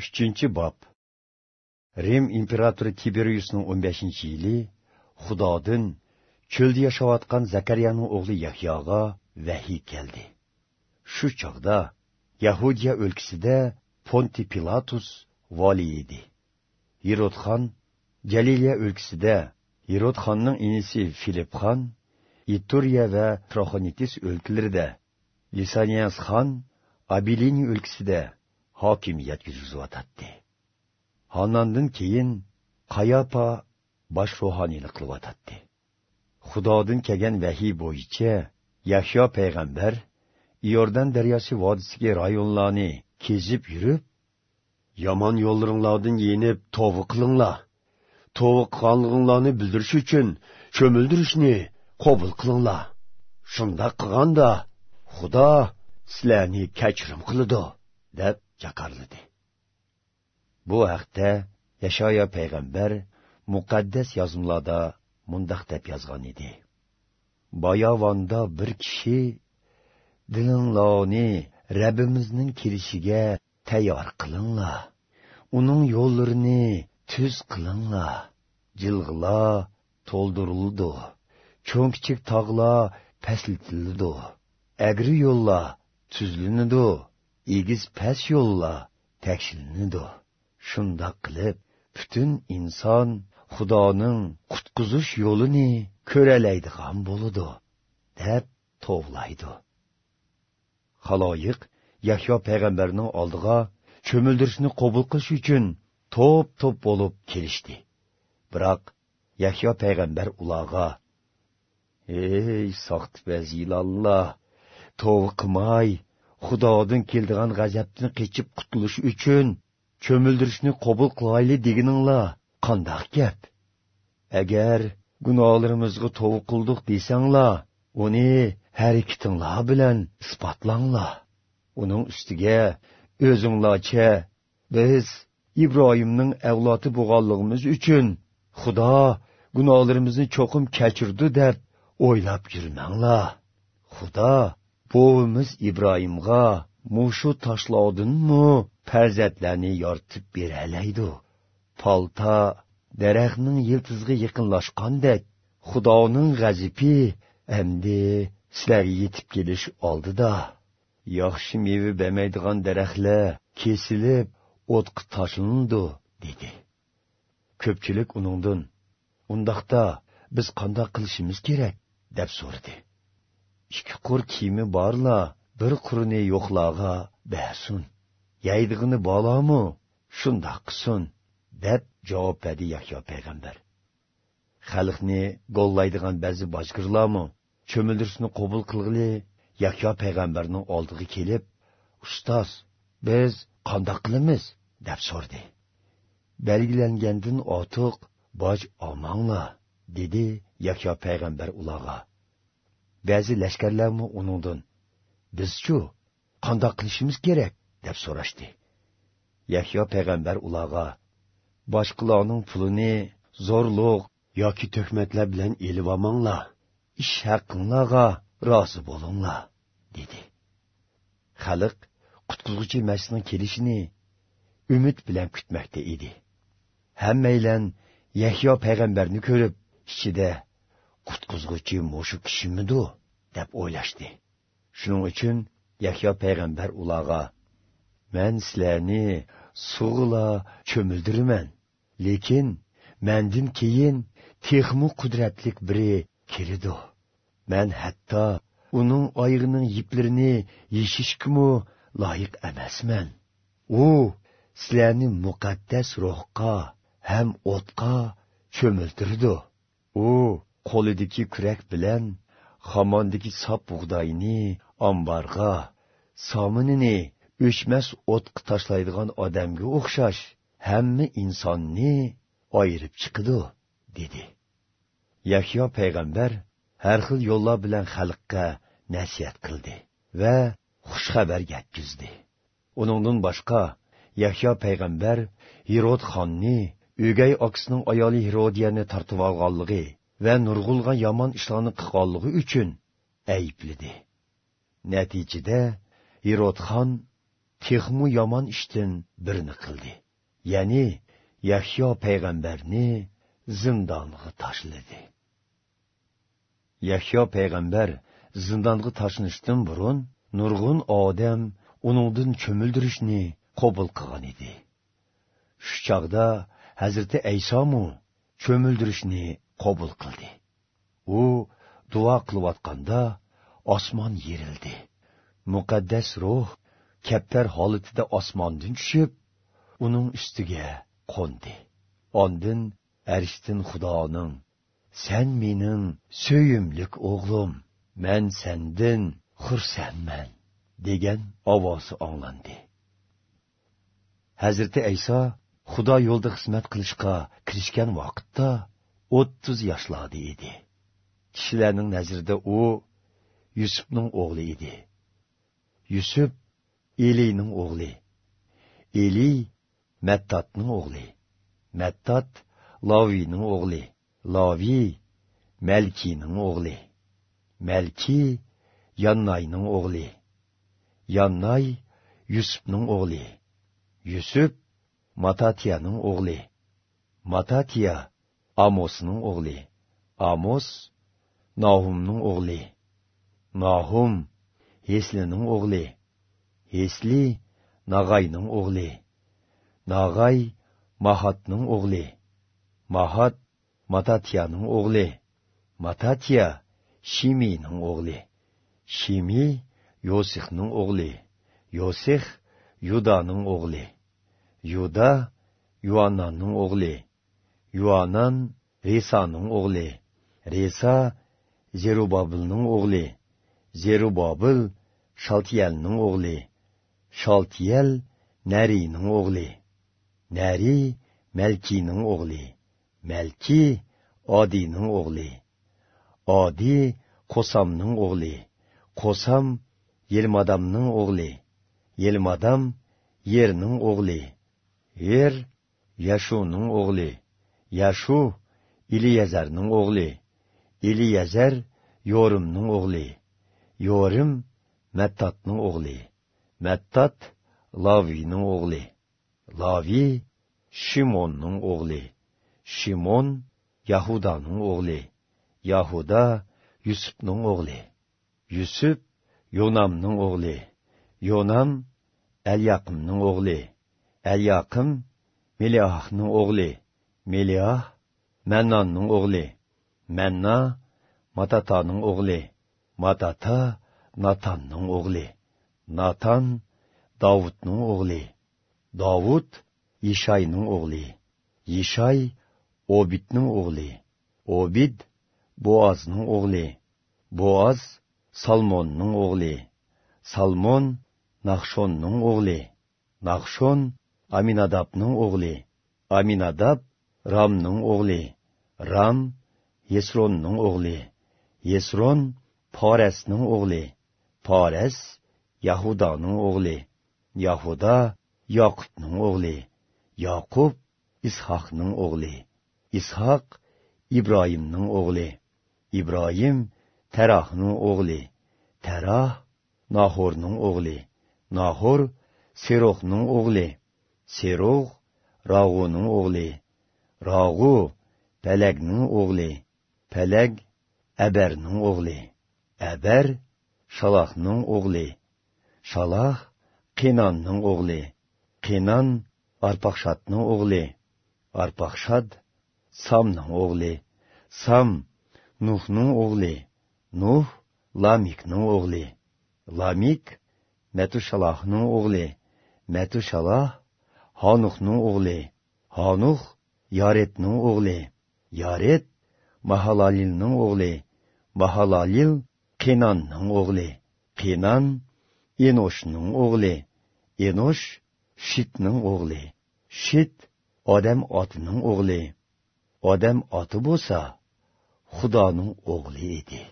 uchinchi bob. Rim imperatori tiberiusning 15 yili xudodan cho'lda yashayotgan zakariyaning o'g'li yahyoga vahiy keldi. Shu chog'da yahudiya o'lkasida ponti pilatus voliy edi. Yerodxon galiliya o'lkasida yerodxonning inisi filipxon ituriya va troxonitis o'lkalarida lisaniyas xon abilini o'lkasida hokimiyat yurgizayotdi Hanandan keyin qayopa bosh ruhoniylik qilyotdi xudodan kelgan vahiy bo'yicha yahyo payg'ambar iordan daryosi vodisiga rayonlarni kezib yurib yomon yo'llaringlardan yenib tovi qilinglar. Tovi qilganliginglarni bildirish uchun cho'mildirishni qabul qilinglar. Shunda qilganda xudo sizlarni kechirim qiladi deb chaqirladi bu haqda yashoyo payg'ambar muqaddas yozmalarda mundaq deb yozgan edi. Boyovonda bir kishi dilinglarni rabbimizning kelishiga tayyor qilinglar. Uning yo'llarini tuz qilinglar. Jilg'lar to'ldirildi. Cho'ng kichik tog'lar paslitildi. Agri yo'llar tuzlinidi egiz past yo'llar tekshilinidi shundoq qilib butun inson xudoning qutqizish yo'lini ko'ralaydigan bo'ladi deb tovlaydi. Haloyiq yahyo payg'ambarning oldiga cho'mildirishni qabul qilish uchun to'p to'p bo'lib kelishdi. Biroq yahyo payg'ambar ularga ey soxtibaz ilalloh tovi xudodan keldigan g'azabdan qechib qutulish uchun cho'mildirishni qabul qilayli deganinglar qandoq gap? Agar gunohlarimizga tovi qildik desanglar uni harakatinglar bilan isbotlanglar. Uning ustiga o'zinglarcha biz ibrohimning avlodi bo'lganligimiz uchun xudo gunohlarimizni cho'qim kechirdi deb o'ylab yurmanglar. Xudo buvimiz ibrohimga mushu toshlovdinmi farzandlarni yoritib beralaydi. Polta daraxtning yiltizga yaqinlashgandek xudoning g'azibi endi sizlarga yetib kelish oldida. Yaxshi meva bermaydigan daraxtlar kesilib o'tqa tashlandi dedi. Ko'pchilik uningdan undaqda biz qandoq qilishimiz kerak? deb so'radi. Ikki qur kiyimi borla bir qurini yo'qlarga bersin yaydig'ini bolamu shundoq qilsin deb javob berdi yahyo payg'ambar. Xalqni gollaydigan ba'zi bojgirlarmi cho'mildirishni qabul qilg'ili yahyo payg'ambarning oldiga kelib ustoz biz qandoq qilamiz? deb so'rdi. Belgilangandan ortiq boj olmanglar dedi yahyo payg'ambar ularga. Ba'zi lashkarlarmi uningdan? Bizchu qandoq qilishimiz kerak? deb so'rashdi. Yahyo payg'ambar ularga boshqalarning pulini zo'rliq yoki to'kmatlar bilan elib olmanglar ish haqinglarga rozi bo'linglar dedi. Xalq qutqizuvchi masihning kelishini umid bilan kutmoqda edi. Hammaylan yahyo payg'ambarni ko'rib ichida qutqizg'uchi mushu kishimidu deb o'ylashdi. Shuning uchun yahyo payg'ambar ularga man sizlarni suvla cho'mildiraman lekin mandan keyin texmu qudratlik biri kelidi man hatto uning oyig'ining yiplarini yeshishkimu loyiq emasman. U sizlarni muqaddas ruhga ham o'tqa cho'miltirdi. U qo'lidagi kurak bilan xomondagi sop bug'doyni omborga sominini o'chmas o'tqa tashlaydigan odamga o'xshash hamma insonni ayirib chiqidi dedi. Yahyo payg'ambar har xil yo'llar bilan xalqqa nasihat qildi va xushxabar yetkizdi uningdan boshqa yahyo payg'ambar hirod xonni o'gay okisining ayoli hirodiyani tortib olganligi va nurg'ulg'an yomon ishlarni qilganligi uchun ayblidi natijada herod xon texmu yomon ishdan birini qildi. Ya'ni yahyo payg'ambarni zindonga tashladi. Yahyo payg'ambar zindonga tashlanishdan burun nurg'un odam uningdan cho'mildirishni qabul qilgan edi. Shu chog'da hazrati aysomu cho'mildirishni qabul qildi. U duo qilayotganda osmon yerildi. Muqaddas ruh kaptar holatida osmondan tushib uning ustiga qo'ndi. Ondin arishtin xudoning sen mening so'yimlik o'g'lim man sendin xursandman degan ovozi anglandi hazrati ayso xudo yo'lda xizmat qilishga kirishgan vaqtda o'ttiz yoshlarda edi. Kishilarning nazarida u yusufning o'g'li edi. Yusuf eliyning o'g'li. Eli mattotning o'g'li. Mattot loviyning o'g'li. Loviy malkiyning o'g'li. Malki yannayning o'g'li. Yannay yusufning o'g'li. Yusuf matatiyaning o'g'li. Matatiya Амосының оғлы. Амос Нахумның оғлы. Нахум Еслінің оғлы. Если Нағайның оғлы. Нағай Махатның оғлы. Махат Мататияның оғлы. Мататия Шимейнің оғлы. Шими Йосихның оғлы. Йосих Юданың оғлы. Юда Юаннаның оғлы. Yuanan risaning o'g'li Resa zerubobilning o'g'li zerubobil shaltiyalning o'g'li shaltiyal nariyning o'g'li nari malkiyning o'g'li malki odiyning o'g'li odi qo'samning o'g'li qo'sam yelmadamning o'g'li yelmadam yerning o'g'li yer yashuning o'g'li Яшу İлиязарның oğlu. İлиязар Yorumның oğlu. Yorum Мәттатның oğlu. Мәттат Лавиның oğlu. Лави Шимонның oğlu. Шимон Яһуданың oğlu. Яһуда Юсупның oğlu. Юсуп Йонамның oğlu. Йонам Әльяқымның oğlu. Әльяқым Мелиахның oğlu. Мелиах, Мәннанның оғли, Мәнна, Мататаның оғли, Матата, Натанның оғли, Натан, Давудның оғли, Давуд, Ишайның оғли, Ишай, Обидның оғли, Обид, Боазның оғли, Боаз, Салмонның оғли, Салмон, Нахшонның оғли, Нахшон, аминадапның оғли, Аминадап ramning o'g'li. Ram yesronning o'g'li. Yesron porasning o'g'li. Poras yahudaning o'g'li. Yahuda yoqubning o'g'li. Yoqub ishoqning o'g'li. Ishoq ibrohimning o'g'li. Ibrohim tarohning o'g'li. Taroh nahorning o'g'li. Nahor serohning o'g'li. Seroh rag'uning o'g'li. Rağub, Pələqnin oğlu, Pələq, Əbərnin oğlu, Əbər, Şalaqnın oğlu, Şalaq, Qinanın oğlu, Qinan, Arpaqşadın oğlu, Arpaqşad, Samnın oğlu, Sam, Nuhnun oğlu, Nuh, Lamiknin oğlu, Lamik, Mətuşalahın oğlu, Mətuşalah, Hanuhun oğlu, Hanuh, yaretning o'g'li. Yaret mahalalilning o'g'li. Mahalalil qinonning o'g'li. Qinon enoshning o'g'li. Enosh shitning o'g'li. Shit odam otining o'g'li. Odam oti bo'lsa xudoning o'g'li edi.